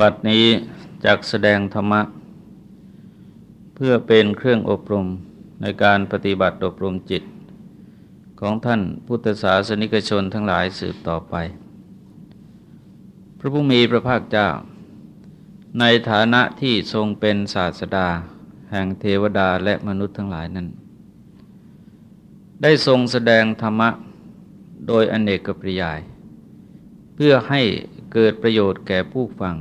บัดนี้จักแสดงธรรมะ เพื่อเป็นเครื่องอบรมในการปฏิบัติอบรมจิต ของท่านพุทธศาสนิกชนทั้งหลายสืบต่อไป พระผู้มีพระภาคเจ้า ในฐานะที่ทรงเป็นศาสดา แห่งเทวดาและมนุษย์ทั้งหลายนั้น ได้ทรงแสดงธรรมะโดยอเนกปริยาย เพื่อให้เกิดประโยชน์แก่ผู้ฟัง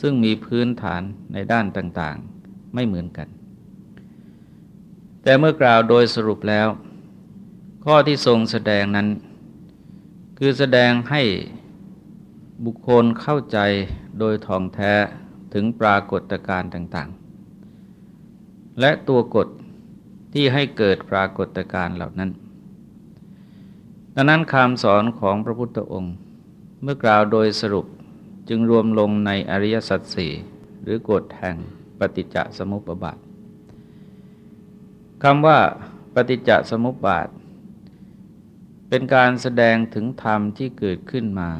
ซึ่งมีพื้นฐานในด้านต่างๆ ไม่เหมือนกัน แต่เมื่อกล่าวโดยสรุปแล้ว ข้อที่ทรงแสดงนั้น คือแสดงให้บุคคลเข้าใจโดยท่องแท้ถึงปรากฏการณ์ต่างๆ และตัวกฎที่ให้เกิดปรากฏการณ์เหล่านั้น ดังนั้นคำสอนของพระพุทธองค์ เมื่อกล่าวโดยสรุป จึงรวมลงในอริยสัจสี่หรือกฎแห่งปฏิจจสมุปบาทคำว่าปฏิจจสมุปบาท เป็นการแสดงถึงธรรมที่เกิดขึ้นมา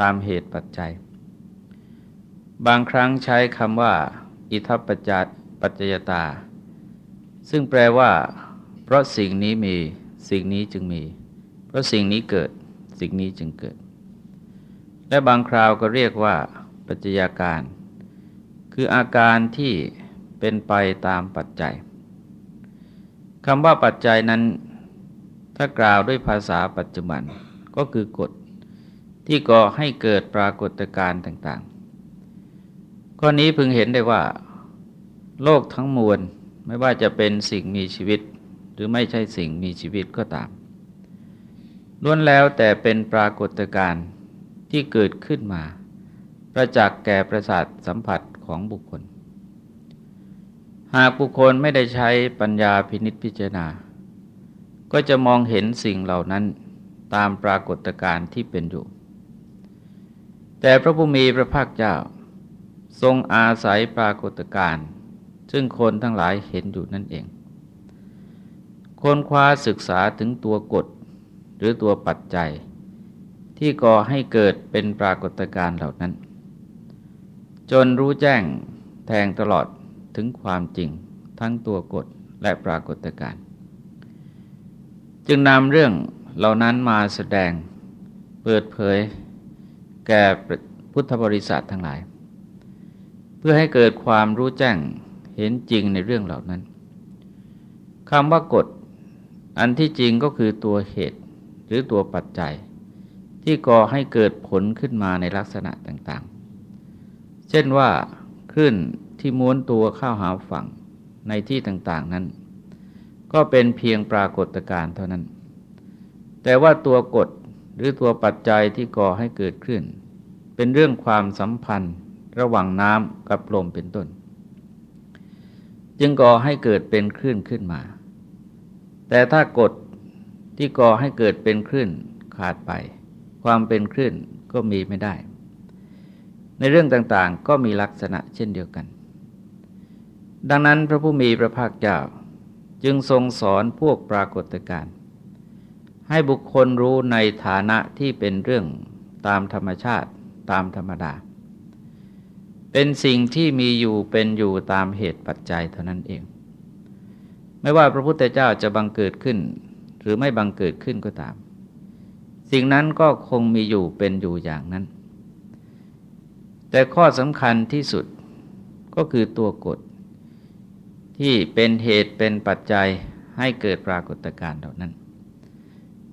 ตามเหตุปัจจัย บางครั้งใช้คำว่า อิทัปปัจจปัจจยตา ซึ่งแปลว่า เพราะสิ่งนี้มีสิ่งนี้จึงมี เพราะสิ่งนี้เกิดสิ่งนี้จึงเกิด และบางคราวก็เรียกว่า ปัจจัยการ คืออาการที่เป็นไปตามปัจจัยคำว่าปัจจัยนั้น ถ้ากล่าวด้วยภาษาปัจจุบันก็คือกฎที่ก่อให้เกิดปรากฏการณ์ต่าง ๆ ข้อนี้พึงเห็นได้ว่า โลกทั้งมวลไม่ว่าจะเป็นสิ่งมีชีวิต หรือไม่ใช่สิ่งมีชีวิตก็ตามล้วนแล้วแต่เป็นปรากฏการณ์ ที่เกิดขึ้นมา ประจักษ์แก่ประสาทสัมผัสของบุคคล หากบุคคลไม่ได้ใช้ปัญญาพินิษพิจารณา ก็จะมองเห็นสิ่งเหล่านั้นตามปรากฏการณ์ที่เป็นอยู่ แต่พระผู้มีพระภาคเจ้า ทรงอาศัยปรากฏการณ์ซึ่งคนทั้งหลายเห็นอยู่นั่นเองคนคว้าศึกษาถึงตัวกฎหรือตัวปัจจัย ที่ก่อให้เกิดเป็นปรากฏการณ์เหล่านั้น จนรู้แจ้งแทงตลอดถึงความจริงทั้งตัวกฎและปรากฏการณ์จึงนำเรื่องเหล่านั้นมาแสดงเปิดเผย แก่พุทธบริษัททั้งหลาย เพื่อให้เกิดความรู้แจ้งเห็นจริงในเรื่องเหล่านั้นคำว่ากฎ อันที่จริงก็คือตัวเหตุหรือตัวปัจจัย ที่ก่อให้เกิดผลขึ้นมาในลักษณะต่างๆ เช่นว่าคลื่นที่ม้วนตัวเข้าหาฝั่งในที่ต่างๆนั้น ก็เป็นเพียงปรากฏการณ์เท่านั้น แต่ว่าตัวกฎหรือตัวปัจจัยที่ก่อให้เกิดขึ้น เป็นเรื่องความสัมพันธ์ระหว่างน้ำกับลมเป็นต้น จึงก่อให้เกิดเป็นคลื่นขึ้นมา แต่ถ้ากฎที่ก่อให้เกิดเป็นคลื่นขาดไป ความเป็นคลื่นก็มีไม่ได้ ในเรื่องต่างๆ ก็มีลักษณะเช่นเดียวกัน ดังนั้นพระผู้มีพระภาคเจ้าจึงทรงสอนพวกปรากฏการณ์ให้บุคคลรู้ในฐานะที่เป็นเรื่องตามธรรมชาติตามธรรมดา เป็นสิ่งที่มีอยู่เป็นอยู่ตามเหตุปัจจัยเท่านั้นเอง ไม่ว่าพระพุทธเจ้าจะบังเกิดขึ้น หรือไม่บังเกิดขึ้นก็ตาม สิ่งนั้นก็คงมีอยู่เป็นอยู่อย่างนั้น แต่ข้อสำคัญที่สุดก็คือตัวกฎที่เป็นเหตุเป็นปัจจัยให้เกิดปรากฏการณ์เหล่านั้น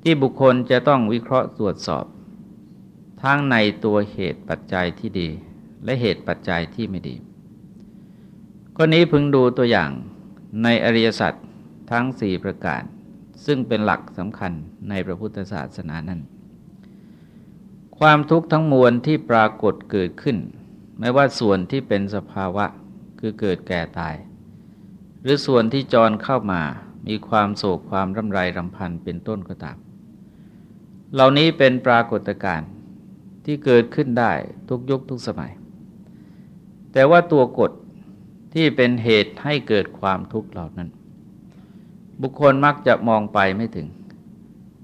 ที่บุคคลจะต้องวิเคราะห์ตรวจสอบ ทั้งในตัวเหตุปัจจัยที่ดี และเหตุปัจจัยที่ไม่ดีข้อนี้พึงดูตัวอย่างในอริยสัจทั้งสี่ประการ ซึ่งเป็นหลักสำคัญในพระพุทธศาสนานั้น ความทุกข์ทั้งมวลที่ปรากฏเกิดขึ้น ไม่ว่าส่วนที่เป็นสภาวะคือเกิดแก่ตาย หรือส่วนที่จรเข้ามามีความโศกความร่ำไรรำพันเป็นต้นก็ตาม เหล่านี้เป็นปรากฏการณ์ที่เกิดขึ้นได้ทุกยุคทุกสมัย แต่ว่าตัวกฎที่เป็นเหตุให้เกิดความทุกข์เหล่านั้น บุคคลมักจะมองไปไม่ถึง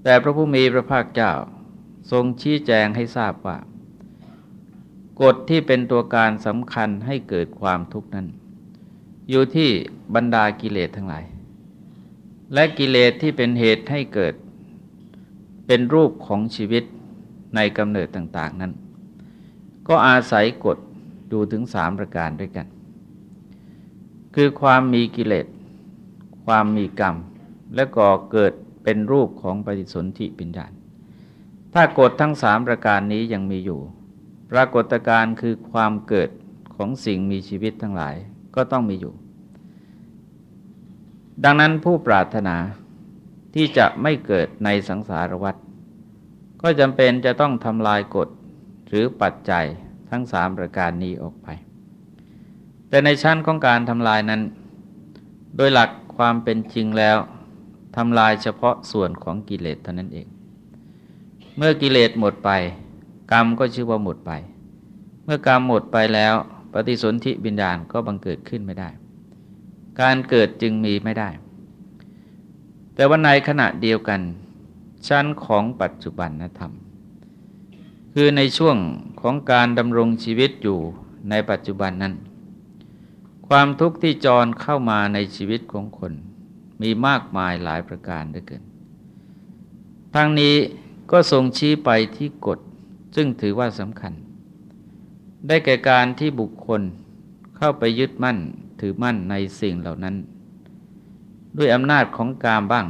แต่พระผู้มีพระภาคเจ้าทรงชี้แจงให้ทราบว่า กฎที่เป็นตัวการสำคัญให้เกิดความทุกข์นั้น อยู่ที่บรรดากิเลสทั้งหลาย และกิเลสที่เป็นเหตุให้เกิด เป็นรูปของชีวิตในกำเนิดต่างๆนั้น ก็อาศัยกฎดูถึงสามประการด้วยกัน คือความมีกิเลส ความมีกรรม และก่อเกิดเป็นรูปของปฏิสนธิปิญญาณ ถ้ากฎทั้งสามประการนี้ยังมีอยู่ ปรากฏการณ์คือความเกิดของสิ่งมีชีวิตทั้งหลายก็ต้องมีอยู่ ดังนั้นผู้ปรารถนาที่จะไม่เกิดในสังสารวัฏก็จำเป็นจะต้องทำลายกฎหรือปัจจัยทั้งสามประการนี้ออกไป แต่ในชั้นของการทำลายนั้น โดยหลักความเป็นจริงแล้ว ทำลายเฉพาะส่วนของกิเลสเท่านั้นเอง เมื่อกิเลสหมดไป กรรมก็ชื่อว่าหมดไป เมื่อกรรมหมดไปแล้ว ปฏิสนธิบิญญาณก็บังเกิดขึ้นไม่ได้ การเกิดจึงมีไม่ได้ แต่ว่าในขณะเดียวกัน ชั้นของปัจจุบันธรรม คือในช่วงของการดำรงชีวิตอยู่ในปัจจุบันนั้น ความทุกข์ที่จรเข้ามาในชีวิตของคน มีมากมายหลายประการด้วยกันทางนี้ก็ทรงชี้ไปที่กฎ ซึ่งถือว่าสำคัญ ได้แก่การที่บุคคลเข้าไปยึดมั่นถือมั่นในสิ่งเหล่านั้น ด้วยอำนาจของกามบ้าง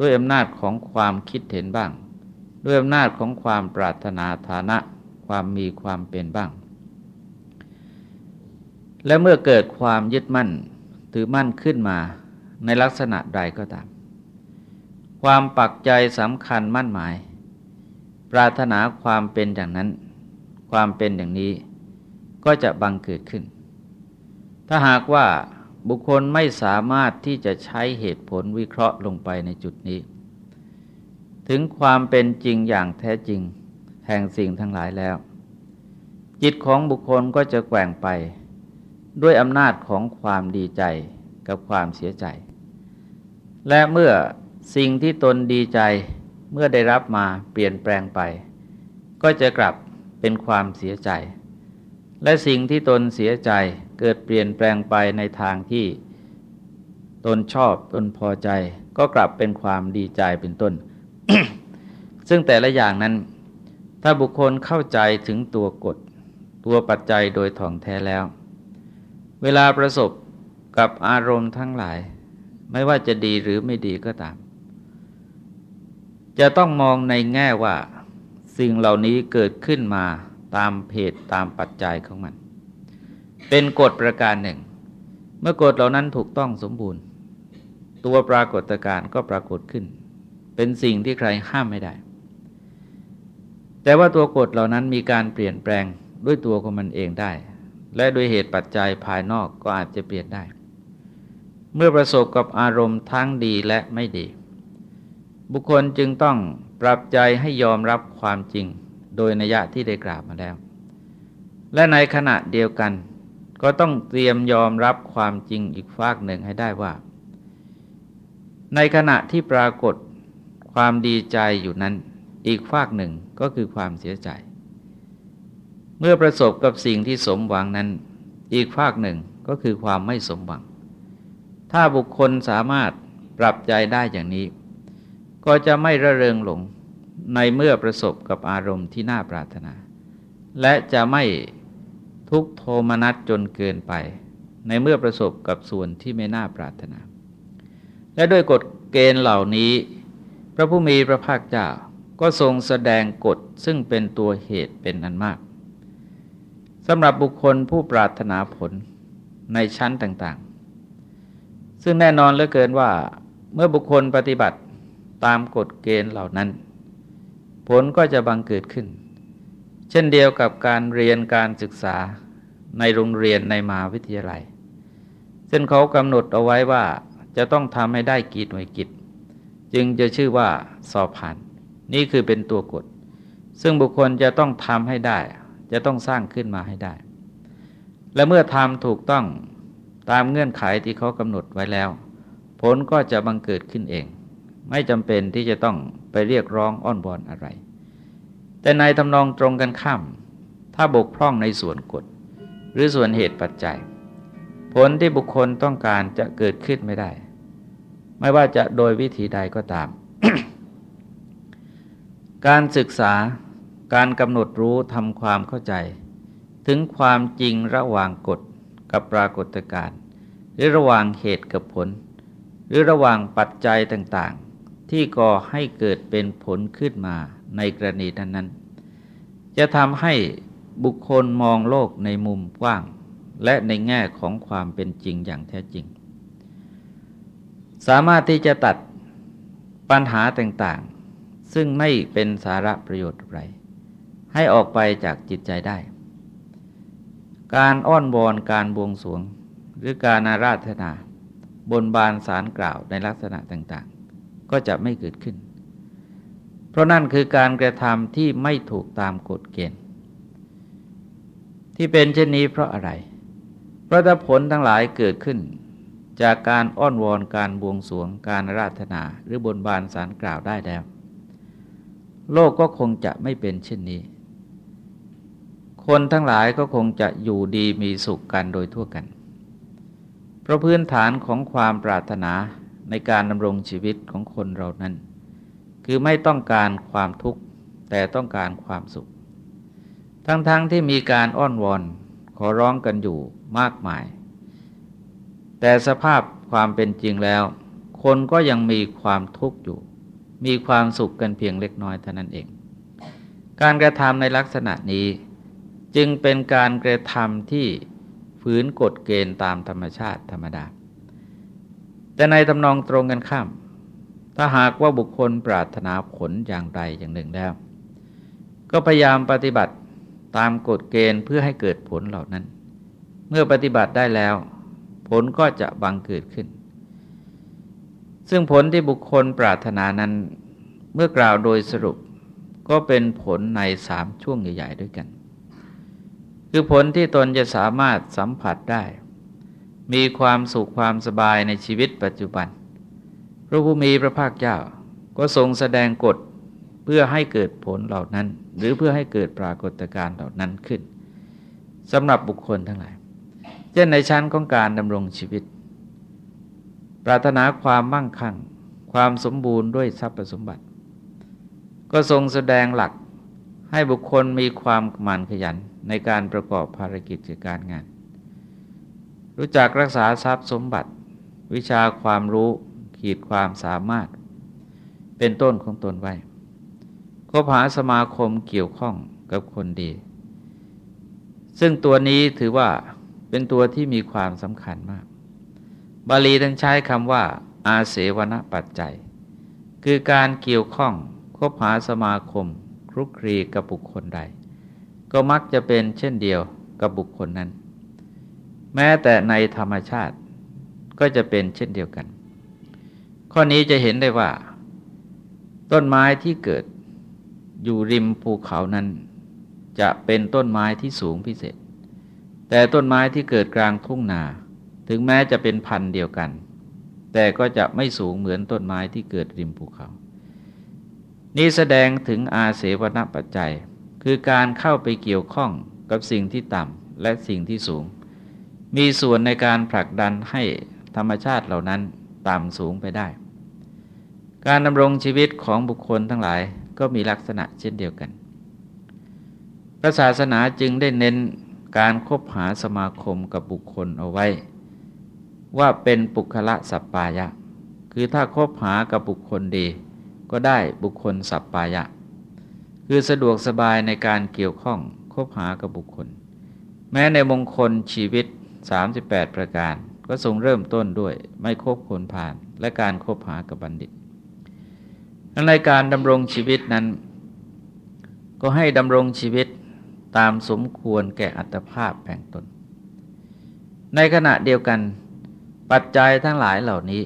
ด้วยอำนาจของความคิดเห็นบ้าง ด้วยอำนาจของความปรารถนาฐานะ ความมีความเป็นบ้าง และเมื่อเกิดความยึดมั่นถือมั่นขึ้นมา ในลักษณะใดก็ตาม ความปักใจสำคัญมั่นหมาย ปรารถนาความเป็นอย่างนั้น ความเป็นอย่างนี้ก็จะบังเกิดขึ้น ถ้าหากว่าบุคคลไม่สามารถที่จะใช้เหตุผลวิเคราะห์ลงไปในจุดนี้ ถึงความเป็นจริงอย่างแท้จริงแห่งสิ่งทั้งหลายแล้ว จิตของบุคคลก็จะแกว่งไป ด้วยอำนาจของความดีใจกับความเสียใจ และเมื่อสิ่งที่ตนดีใจเมื่อได้รับมาเปลี่ยนแปลงไป ก็จะกลับเป็นความเสียใจ และสิ่งที่ตนเสียใจเกิดเปลี่ยนแปลงไปในทางที่ ตนชอบตนพอใจ ก็กลับเป็นความดีใจเป็นต้น ซึ่งแต่ละอย่างนั้น ถ้าบุคคลเข้าใจถึงตัวกฎ ตัวปัจจัยโดยถ่องแท้แล้ว เวลาประสบกับอารมณ์ทั้งหลาย ไม่ว่าจะดีหรือไม่ดีก็ตาม จะต้องมองในแง่ว่า สิ่งเหล่านี้เกิดขึ้นมาตามเหตุตามปัจจัยของมัน เป็นกฎประการหนึ่ง เมื่อกฎเหล่านั้นถูกต้องสมบูรณ์ ตัวปรากฏการณ์ก็ปรากฏขึ้น เป็นสิ่งที่ใครห้ามไม่ได้ แต่ว่าตัวกฎเหล่านั้นมีการเปลี่ยนแปลงด้วยตัวของมันเองได้ และด้วยเหตุปัจจัยภายนอกก็อาจจะเปลี่ยนได้ เมื่อประสบกับอารมณ์ทั้งดีและไม่ดี บุคคลจึงต้องปรับใจให้ยอมรับความจริงโดยนัยะที่ได้กล่าวมาแล้ว และในขณะเดียวกัน ก็ต้องเตรียมยอมรับความจริงอีกฝากหนึ่งให้ได้ว่า ในขณะที่ปรากฏความดีใจอยู่นั้น อีกฝากหนึ่งก็คือความเสียใจ เมื่อประสบกับสิ่งที่สมหวังนั้น อีกฝากหนึ่งก็คือความไม่สมหวัง ถ้าบุคคลสามารถปรับใจได้อย่างนี้ ก็จะไม่ระเริงหลงในเมื่อประสบกับอารมณ์ที่น่าปรารถนา และจะไม่ทุกโทมนัสจนเกินไป ในเมื่อประสบกับส่วนที่ไม่น่าปรารถนา และด้วยกฎเกณฑ์เหล่านี้ พระผู้มีพระภาคเจ้าก็ทรงแสดงกฎซึ่งเป็นตัวเหตุเป็นอันมากสำหรับบุคคลผู้ปรารถนาผลในชั้นต่าง ซึ่งแน่นอนเหลือเกินว่าเมื่อบุคคลปฏิบัติตามกฎเกณฑ์เหล่านั้น ผลก็จะบังเกิดขึ้น เช่นเดียวกับการเรียนการศึกษาในโรงเรียนในมหาวิทยาลัย ซึ่งเขากำหนดเอาไว้ว่าจะต้องทำให้ได้กี่หน่วยกิจ จึงจะชื่อว่าสอบผ่าน นี่คือเป็นตัวกฎ ซึ่งบุคคลจะต้องทำให้ได้ จะต้องสร้างขึ้นมาให้ได้ และเมื่อทำถูกต้อง ตามเงื่อนไขที่เขากำหนดไว้แล้ว ผลก็จะบังเกิดขึ้นเอง ไม่จำเป็นที่จะต้องไปเรียกร้องอ้อนวอนอะไร แต่ในทำนองตรงกันข้าม ถ้าบกพร่องในส่วนกฎ หรือส่วนเหตุปัจจัย ผลที่บุคคลต้องการจะเกิดขึ้นไม่ได้ ไม่ว่าจะโดยวิธีใดก็ตาม การศึกษาการกำหนดรู้ทำความเข้าใจ ถึงความจริงระหว่างกฎกับปรากฏการณ์ หรือระหว่างเหตุกับผล หรือระหว่างปัจจัยต่างๆ ที่ก่อให้เกิดเป็นผลขึ้นมาในกรณีนั้นๆ จะทำให้บุคคลมองโลกในมุมกว้าง และในแง่ของความเป็นจริงอย่างแท้จริง สามารถที่จะตัดปัญหาต่างๆ ซึ่งไม่เป็นสาระประโยชน์อะไรให้ออกไปจากจิตใจได้ การอ้อนวอนการบวงสวง หรือการอาราธนา บนบานสารกล่าวในลักษณะต่างๆ ก็จะไม่เกิดขึ้น เพราะนั่นคือการกระทำที่ไม่ถูกตามกฎเกณฑ์ ที่เป็นเช่นนี้เพราะอะไร เพราะถ้าผลทั้งหลายเกิดขึ้น จากการอ้อนวอนการบวงสวงการราธนา หรือบนบานสารกล่าวได้แล้ว โลกก็คงจะไม่เป็นเช่นนี้ คนทั้งหลายก็คงจะอยู่ดีมีสุขกันโดยทั่วกัน ราะพื้นฐานของความปรารถนาในการดำรงชีวิตของคนเรานั้น คือไม่ต้องการความทุกข์แต่ต้องการความสุข ทั้งๆทที่มีการอ้อนวอนขอร้องกันอยู่มากมาย แต่สภาพความเป็นจริงแล้ว คนก็ยังมีความทุกข์อยู่ มีความสุขกันเพียงเล็กน้อยเท่านั้นเอง การกระทำในลักษณะนี้จึงเป็นการกระทำที่ ฝืนกฎเกณฑ์ตามธรรมชาติธรรมดา แต่ในตำนองตรงกันข้าม ถ้าหากว่าบุคคลปรารถนาผลอย่างใดอย่างหนึ่งแล้ว ก็พยายามปฏิบัติตามกฎเกณฑ์เพื่อให้เกิดผลเหล่านั้น เมื่อปฏิบัติได้แล้ว ผลก็จะบังเกิดขึ้น ซึ่งผลที่บุคคลปรารถนานั้นเมื่อกล่าวโดยสรุปก็เป็นผลในสามช่วงใหญ่ ๆ ด้วยกัน คือผลที่ตนจะสามารถสัมผัสได้ มีความสุขความสบายในชีวิตปัจจุบัน พระผู้มีพระภาคเจ้าก็ทรงแสดงกฎเพื่อให้เกิดผลเหล่านั้น หรือเพื่อให้เกิดปรากฏการณ์เหล่านั้นขึ้นสำหรับบุคคลทั้งหลาย เช่นในชั้นของการดำรงชีวิต ปรารถนาความมั่งคั่ง ความสมบูรณ์ด้วยทรัพย์สมบัติ ก็ทรงแสดงหลักให้บุคคลมีความหมั่นขยัน ในการประกอบภารกิจการงาน รู้จักรักษาทรัพย์สมบัติ วิชาความรู้ขีดความสามารถ เป็นต้นของตนไว้คบหาสมาคมเกี่ยวข้องกับคนดี ซึ่งตัวนี้ถือว่าเป็นตัวที่มีความสำคัญมาก บาลีทั้งใช้คำว่า อาเสวนปัจจัย คือการเกี่ยวข้องคบหาสมาคมครุกคลีกับบุคคลใด ก็มักจะเป็นเช่นเดียวกับบุคคลนั้น แม้แต่ในธรรมชาติก็จะเป็นเช่นเดียวกัน ข้อนี้จะเห็นได้ว่า ต้นไม้ที่เกิดอยู่ริมภูเขานั้น จะเป็นต้นไม้ที่สูงพิเศษ แต่ต้นไม้ที่เกิดกลางทุ่งนา ถึงแม้จะเป็นพันธุ์เดียวกัน แต่ก็จะไม่สูงเหมือนต้นไม้ที่เกิดริมภูเขา นี้แสดงถึงอาเสวนปัจจัย คือการเข้าไปเกี่ยวข้องกับสิ่งที่ต่ำและสิ่งที่สูง มีส่วนในการผลักดันให้ธรรมชาติเหล่านั้นต่ำสูงไปได้ การดำรงชีวิตของบุคคลทั้งหลายก็มีลักษณะเช่นเดียวกัน พระศาสนาจึงได้เน้นการคบหาสมาคมกับบุคคลเอาไว้ ว่าเป็นปุคละสัปปายะ คือถ้าคบหากับบุคคลดี ก็ได้บุคคลสัปปายะ คือสะดวกสบายในการเกี่ยวข้องคบหากับบุคคล แม้ในมงคลชีวิต 38 ประการ ก็ทรงเริ่มต้นด้วยไม่คบคนผ่านและการคบหากับบัณฑิตในการดำรงชีวิตนั้น ก็ให้ดำรงชีวิตตามสมควรแก่อัตภาพแบ่งตน ในขณะเดียวกันปัจจัยทั้งหลายเหล่านี้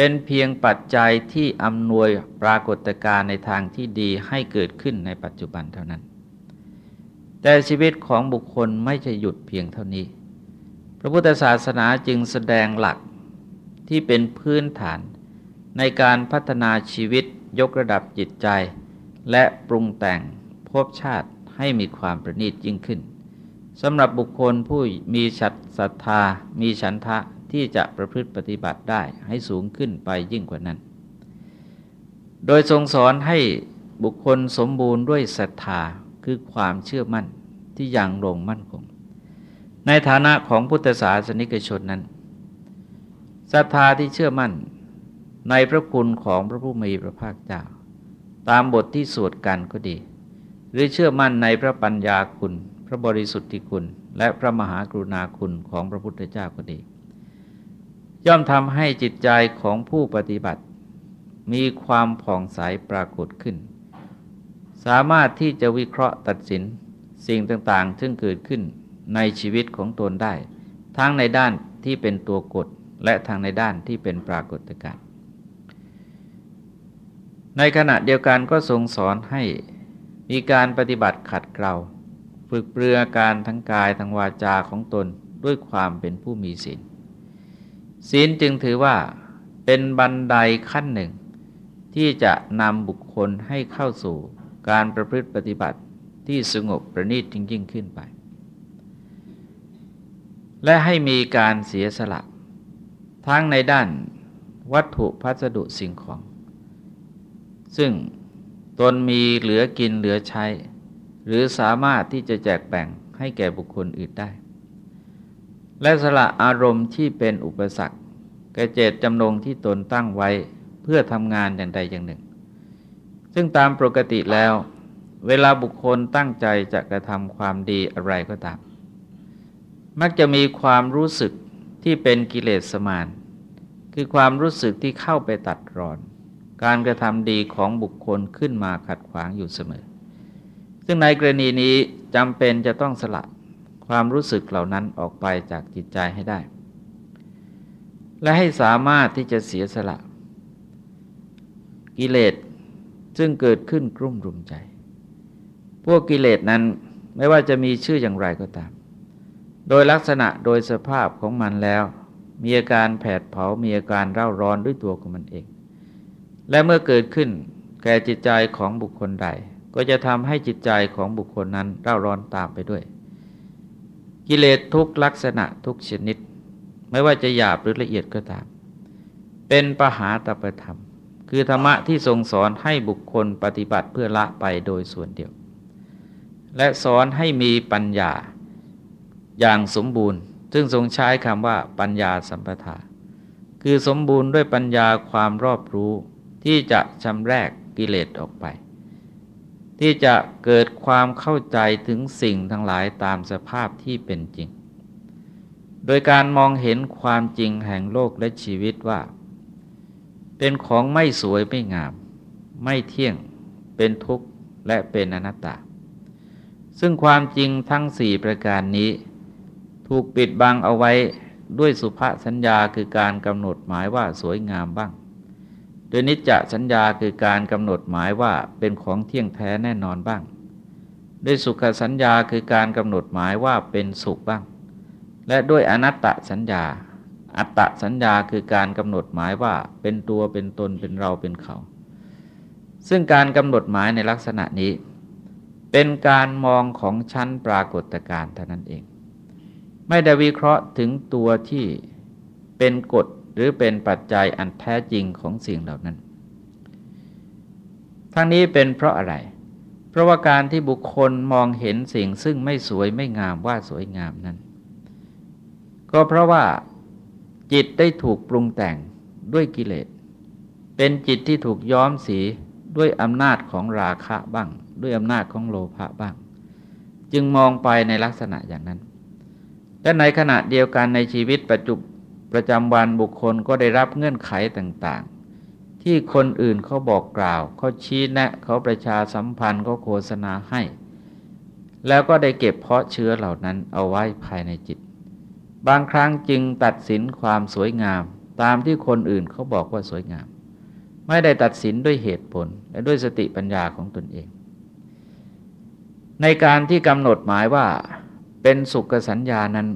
เป็นเพียงปัจจัยที่อำนวยปรากฏการณ์ในทางที่ดีให้เกิดขึ้นในปัจจุบันเท่านั้น แต่ชีวิตของบุคคลไม่จะหยุดเพียงเท่านี้ พระพุทธศาสนาจึงแสดงหลักที่เป็นพื้นฐานในการพัฒนาชีวิตยกระดับจิตใจ และปรุงแต่งภพชาติให้มีความประณีตยิ่งขึ้นสำหรับบุคคลผู้มีฉัตศรัทธา มีฉันทะ ที่จะประพฤติปฏิบัติได้ให้สูงขึ้นไปยิ่งกว่านั้น โดยทรงสอนให้บุคคลสมบูรณ์ด้วยศรัทธาคือความเชื่อมั่นที่ยังลงมั่นคง ในฐานะของพุทธศาสนิกชนนั้นศรัทธาที่เชื่อมั่นในพระคุณของพระผู้มีพระภาคเจ้า ตามบทที่สวดกันก็ดี หรือเชื่อมั่นในพระปัญญาคุณ พระบริสุทธิคุณ และพระมหากรุณาคุณของพระพุทธเจ้าก็ดี ย่อมทำให้จิตใจของผู้ปฏิบัติ มีความผ่องใสปรากฏขึ้น สามารถที่จะวิเคราะห์ตัดสินสิ่งต่างๆ ซึ่งเกิดขึ้นในชีวิตของตนได้ ทั้งในด้านที่เป็นตัวกฎและทางในด้านที่เป็นปรากฏการณ์ในขณะเดียวกันก็ทรงสอนให้มีการปฏิบัติขัดเกลาฝึกเปลือการทั้งกายทั้งวาจาของตนด้วยความเป็นผู้มีศีล ศีลจึงถือว่าเป็นบันไดขั้นหนึ่ง ที่จะนำบุคคลให้เข้าสู่การประพฤติปฏิบัติที่สงบประณีตจริงขึ้นไป และให้มีการเสียสละ ทั้งในด้านวัตถุพัสดุสิ่งของ ซึ่งตนมีเหลือกินเหลือใช้ หรือสามารถที่จะแจกแบ่งให้แก่บุคคลอื่นได้ และสละอารมณ์ที่เป็นอุปสรรค ก่เจตจำนงที่ตนตั้งไว้เพื่อทำงานอย่างใดอย่างหนึ่ง ซึ่งตามปกติแล้ว เวลาบุคคลตั้งใจจะกระทำความดีอะไรก็ตาม มักจะมีความรู้สึกที่เป็นกิเลสสมาน คือความรู้สึกที่เข้าไปตัดรอน การกระทำดีของบุคคลขึ้นมาขัดขวางอยู่เสมอ ซึ่งในกรณีนี้จำเป็นจะต้องสละความรู้สึกเหล่านั้นออกไปจากจิตใจให้ได้ และให้สามารถที่จะเสียสละ กิเลสซึ่งเกิดขึ้นกลุ่มรุมใจ พวกกิเลสนั้นไม่ว่าจะมีชื่ออย่างไรก็ตาม โดยลักษณะโดยสภาพของมันแล้ว มีอาการแผดเผา มีอาการเร่าร้อนด้วยตัวของมันเอง และเมื่อเกิดขึ้นแก่จิตใจของบุคคลใด ก็จะทำให้จิตใจของบุคคลนั้นเร่าร้อนตามไปด้วย กิเลสทุกลักษณะทุกชนิด ไม่ว่าจะหยาบหรือละเอียดก็ตาม เป็นปหาตประธรรม คือธรรมะที่ทรงสอนให้บุคคลปฏิบัติเพื่อละไปโดยส่วนเดียว และสอนให้มีปัญญาอย่างสมบูรณ์ ซึ่งทรงใช้คำว่าปัญญาสัมปทา คือสมบูรณ์ด้วยปัญญาความรอบรู้ ที่จะชำแรกกิเลสออกไป ที่จะเกิดความเข้าใจถึงสิ่งทั้งหลายตามสภาพที่เป็นจริง โดยการมองเห็นความจริงแห่งโลกและชีวิตว่า เป็นของไม่สวยไม่งาม ไม่เที่ยง เป็นทุกข์และเป็นอนัตตา ซึ่งความจริงทั้งสี่ประการนี้ ถูกปิดบังเอาไว้ด้วยสุภาสัญญาคือการกำหนดหมายว่าสวยงามบ้าง โดยนิจจสัญญาคือการกำหนดหมายว่าเป็นของเที่ยงแท้แน่นอนบ้าง ด้วยสุขสัญญาคือการกำหนดหมายว่าเป็นสุขบ้าง และด้วยอนัตตสัญญา อัตตสัญญาคือการกำหนดหมายว่าเป็นตัวเป็นตนเป็นเราเป็นเขา ซึ่งการกำหนดหมายในลักษณะนี้ เป็นการมองของชั้นปรากฏการณ์เท่านั้นเอง ไม่ได้วิเคราะห์ถึงตัวที่เป็นกฎหรือเป็นปัจจัยอันแท้จริงของสิ่งเหล่านั้น ทั้งนี้เป็นเพราะอะไร เพราะว่าการที่บุคคลมองเห็นสิ่งซึ่งไม่สวยไม่งามว่าสวยงามนั้น ก็เพราะว่าจิตได้ถูกปรุงแต่งด้วยกิเลส เป็นจิตที่ถูกย้อมสีด้วยอำนาจของราคะบ้าง ด้วยอำนาจของโลภะบ้าง จึงมองไปในลักษณะอย่างนั้น และในขณะเดียวกันในชีวิตประจุประจำวันบุคคลก็ได้รับเงื่อนไขต่างๆ ที่คนอื่นเขาบอกกล่าวเขาชี้แนะเขาประชาสัมพันธ์เขาโฆษณาให้ แล้วก็ได้เก็บเพาะเชื้อเหล่านั้นเอาไว้ภายในจิต บางครั้งจึงตัดสินความสวยงาม ตามที่คนอื่นเขาบอกว่าสวยงาม ไม่ได้ตัดสินด้วยเหตุผล และด้วยสติปัญญาของตนเอง ในการที่กำหนดหมายว่าเป็นสุขสัญญานั้น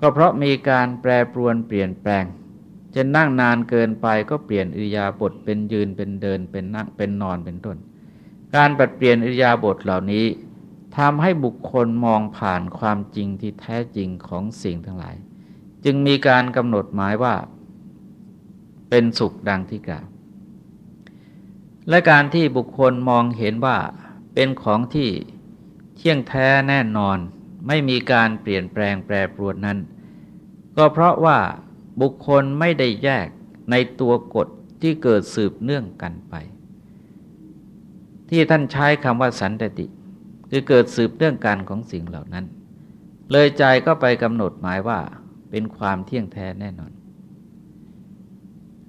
ก็เพราะมีการแปรปรวนเปลี่ยนแปลงจะนั่งนานเกินไปก็เปลี่ยนอิริยาบถเป็นยืนเป็นเดินเป็นนั่งเป็นนอนเป็นต้น การปัดเปลี่ยนอิริยาบถเหล่านี้ ทำให้บุคคลมองผ่านความจริงที่แท้จริงของสิ่งทั้งหลาย จึงมีการกำหนดหมายว่า เป็นสุขดังที่กล่าว และการที่บุคคลมองเห็นว่าเป็นของที่เที่ยงแท้แน่นอน ไม่มีการเปลี่ยนแปลงแปรปรวนนั้น ก็เพราะว่าบุคคลไม่ได้แยกในตัวกฎที่เกิดสืบเนื่องกันไป ที่ท่านใช้คำว่าสันติ คือเกิดสืบเนื่องกันของสิ่งเหล่านั้น เลยใจก็ไปกำหนดหมายว่าเป็นความเที่ยงแท้แน่นอน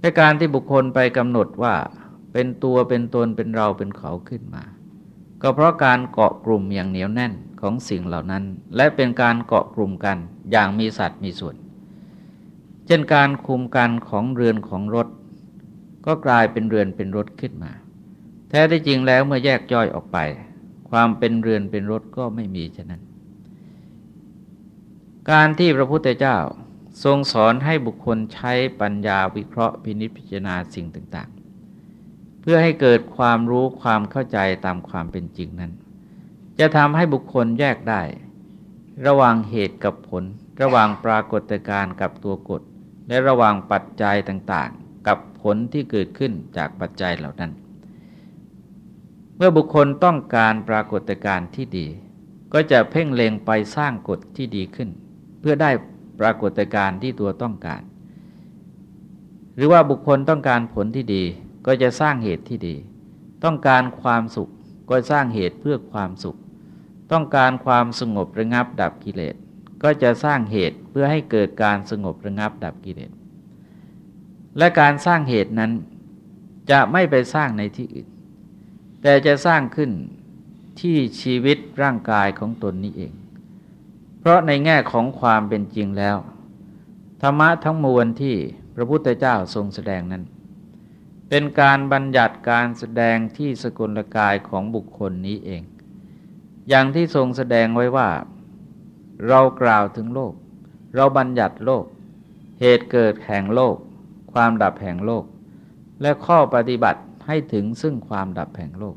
ในการที่บุคคลไปกำหนดว่าเป็นตัวเป็นตนเป็นเราเป็นเขาขึ้นมา ก็เพราะการเกาะกลุ่มอย่างเหนียวแน่นของสิ่งเหล่านั้น และเป็นการเกาะกลุ่มกันอย่างมีสัตว์มีส่วน เช่นการคุมกันของเรือนของรถ ก็กลายเป็นเรือนเป็นรถขึ้นมา แท้ที่จริงแล้วเมื่อแยกย่อยออกไป ความเป็นเรือนเป็นรถก็ไม่มีฉะนั้น การที่พระพุทธเจ้าทรงสอนให้บุคคลใช้ปัญญาวิเคราะห์พินิจพิจารณาสิ่งต่าง ๆ เพื่อให้เกิดความรู้ความเข้าใจตามความเป็นจริงนั้น จะทำให้บุคคลแยกได้ ระหว่างเหตุกับผล ระหว่างปรากฏการณ์กับตัวกฎ และระหว่างปัจจัยต่างๆ กับผลที่เกิดขึ้นจากปัจจัยเหล่านั้น เมื่อบุคคลต้องการปรากฏการณ์ที่ดี ก็จะเพ่งเล็งไปสร้างกฎที่ดีขึ้น เพื่อได้ปรากฏการณ์ที่ตัวต้องการ หรือว่าบุคคลต้องการผลที่ดีก็จะสร้างเหตุที่ดี ต้องการความสุขก็สร้างเหตุเพื่อความสุข ต้องการความสงบระงับดับกิเลส ก็จะสร้างเหตุเพื่อให้เกิดการสงบระงับดับกิเลส และการสร้างเหตุนั้นจะไม่ไปสร้างในที่อื่น แต่จะสร้างขึ้นที่ชีวิตร่างกายของตนนี้เอง เพราะในแง่ของความเป็นจริงแล้ว ธรรมะทั้งมวลที่พระพุทธเจ้าทรงแสดงนั้น เป็นการบัญญัติการแสดงที่สกุลกายของบุคคลนี้เอง อย่างที่ทรงแสดงไว้ว่า เรากล่าวถึงโลก เราบัญญัติโลก เหตุเกิดแห่งโลก ความดับแห่งโลก และข้อปฏิบัติ ให้ถึงซึ่งความดับแห่งโลก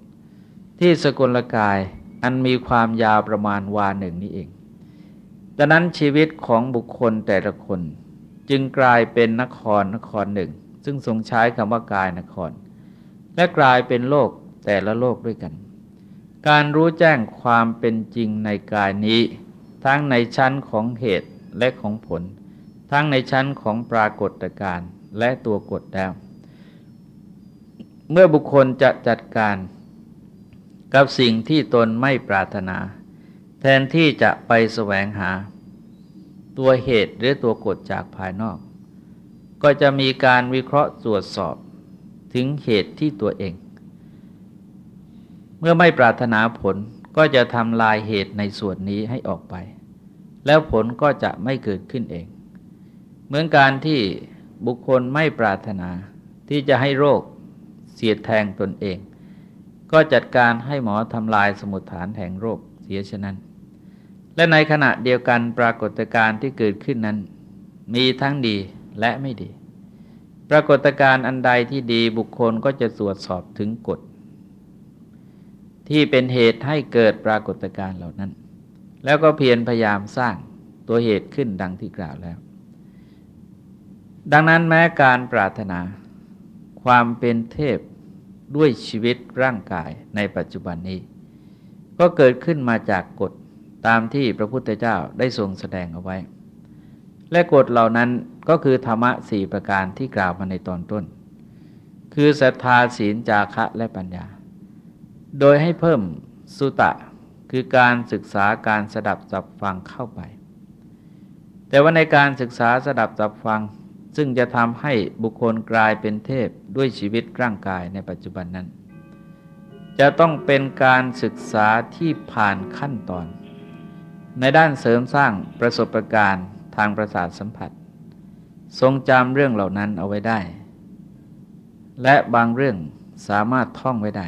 ที่สกุลกายอันมีความยาวประมาณวาหนึ่งนี้เอง ดังนั้นชีวิตของบุคคลแต่ละคน จึงกลายเป็นนครนครหนึ่ง ซึ่งทรงใช้คำว่ากายนคร และกลายเป็นโลกแต่ละโลกด้วยกัน การรู้แจ้งความเป็นจริงในกายนี้ ทั้งในชั้นของเหตุและของผล ทั้งในชั้นของปรากฏการณ์และตัวกฎแล้ว เมื่อบุคคลจะจัดการกับสิ่งที่ตนไม่ปรารถนา แทนที่จะไปแสวงหา ตัวเหตุหรือตัวกฎจากภายนอก ก็จะมีการวิเคราะห์ตรวจสอบถึงเหตุที่ตัวเอง เมื่อไม่ปรารถนาผลก็จะทำลายเหตุในส่วนนี้ให้ออกไป แล้วผลก็จะไม่เกิดขึ้นเอง เหมือนการที่บุคคลไม่ปรารถนาที่จะให้โรค เสียดแทงตนเอง ก็จัดการให้หมอทำลายสมุดฐานแห่งโรคเสียฉะนั้น และในขณะเดียวกันปรากฏการณ์ที่เกิดขึ้นนั้น มีทั้งดีและไม่ดี ปรากฏการณ์อันใดที่ดีบุคคลก็จะตรวจสอบถึงกฎ ที่เป็นเหตุให้เกิดปรากฏการณ์เหล่านั้น แล้วก็เพียรพยายามสร้างตัวเหตุขึ้นดังที่กล่าวแล้ว ดังนั้นแม้การปรารถนา ความเป็นเทพด้วยชีวิตร่างกายในปัจจุบันนี้ ก็เกิดขึ้นมาจากกฎตามที่พระพุทธเจ้าได้ทรงแสดงเอาไว้ และกฎเหล่านั้นก็คือธรรมะสี่ประการที่กล่าวมาในตอนต้น คือศรัทธาศีลจาคะและปัญญา โดยให้เพิ่มสุตะคือการศึกษาการสดับสับฟังเข้าไป แต่ว่าในการศึกษาสดับสับฟัง ซึ่งจะทำให้บุคคลกลายเป็นเทพด้วยชีวิตร่างกายในปัจจุบันนั้น จะต้องเป็นการศึกษาที่ผ่านขั้นตอน ในด้านเสริมสร้างประสบการณ์ทางประสาทสัมผัส ทรงจำเรื่องเหล่านั้นเอาไว้ได้ และบางเรื่องสามารถท่องไว้ได้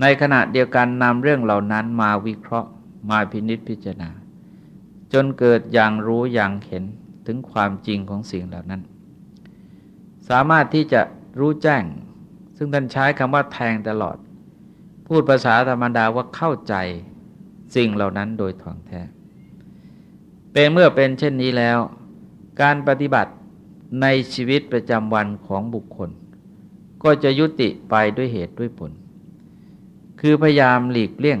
ในขณะเดียวกันนำเรื่องเหล่านั้นมาวิเคราะห์มาพินิจพิจารณา จนเกิดอย่างรู้อย่างเห็น ถึงความจริงของสิ่งเหล่านั้น สามารถที่จะรู้แจ้ง ซึ่งท่านใช้คำว่าแทงตลอด พูดภาษาธรรมดาว่าเข้าใจสิ่งเหล่านั้นโดยถ่องแท้ เป็นเมื่อเป็นเช่นนี้แล้ว การปฏิบัติในชีวิตประจำวันของบุคคล ก็จะยุติไปด้วยเหตุด้วยผล คือพยายามหลีกเลี่ยง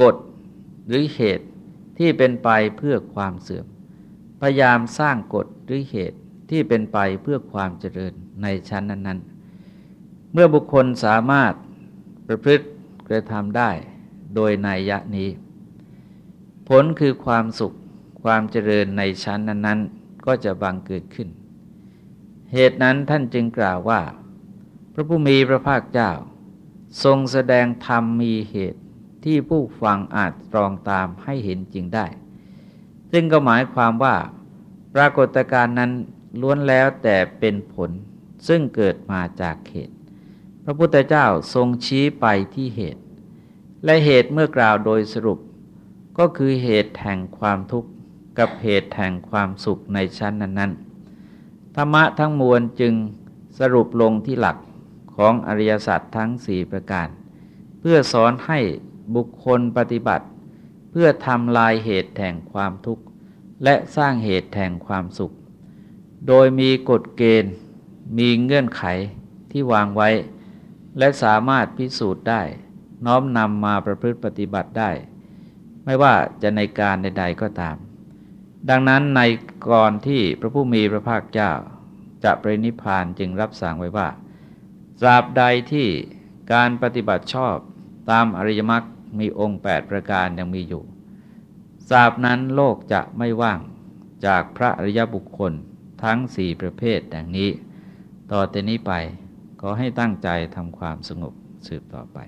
กฎหรือเหตุที่เป็นไปเพื่อความเสื่อม พยายามสร้างกฎหรือเหตุที่เป็นไปเพื่อความเจริญในชั้นนั้น ๆ เมื่อบุคคลสามารถประพฤติกระทำได้โดยนัยยะนี้ ผลคือความสุขความเจริญในชั้นนั้น ๆ ก็จะบังเกิดขึ้น เหตุนั้นท่านจึงกล่าวว่า พระผู้มีพระภาคเจ้า ทรงแสดงธรรมมีเหตุที่ผู้ฟังอาจตรองตามให้เห็นจริงได้ ซึ่งก็หมายความว่าปรากฏการณ์นั้นล้วนแล้วแต่เป็นผลซึ่งเกิดมาจากเหตุ พระพุทธเจ้าทรงชี้ไปที่เหตุ และเหตุเมื่อกล่าวโดยสรุป ก็คือเหตุแห่งความทุกข์กับเหตุแห่งความสุขในชั้นนั้นๆธรรมะทั้งมวลจึงสรุปลงที่หลักของอริยสัจทั้งสี่ประการ เพื่อสอนให้บุคคลปฏิบัติ เพื่อทำลายเหตุแห่งความทุกข์ และสร้างเหตุแห่งความสุข โดยมีกฎเกณฑ์ มีเงื่อนไขที่วางไว้ และสามารถพิสูจน์ได้ น้อมนำมาประพฤติปฏิบัติได้ ไม่ว่าจะในการใด ๆก็ตาม ดังนั้นในก่อนที่พระผู้มีพระภาคเจ้า จะปรินิพานจึงรับสั่งไว้ว่าตราบใดที่การปฏิบัติชอบตามอริยมรรค มีองค์ 8 ประการยังมีอยู่ทราบนั้นโลกจะไม่ว่างจากพระอริยบุคคลทั้งสี่ประเภทดังนี้ ต่อแต่นี้ไปขอให้ตั้งใจทำความสงบสืบต่อไป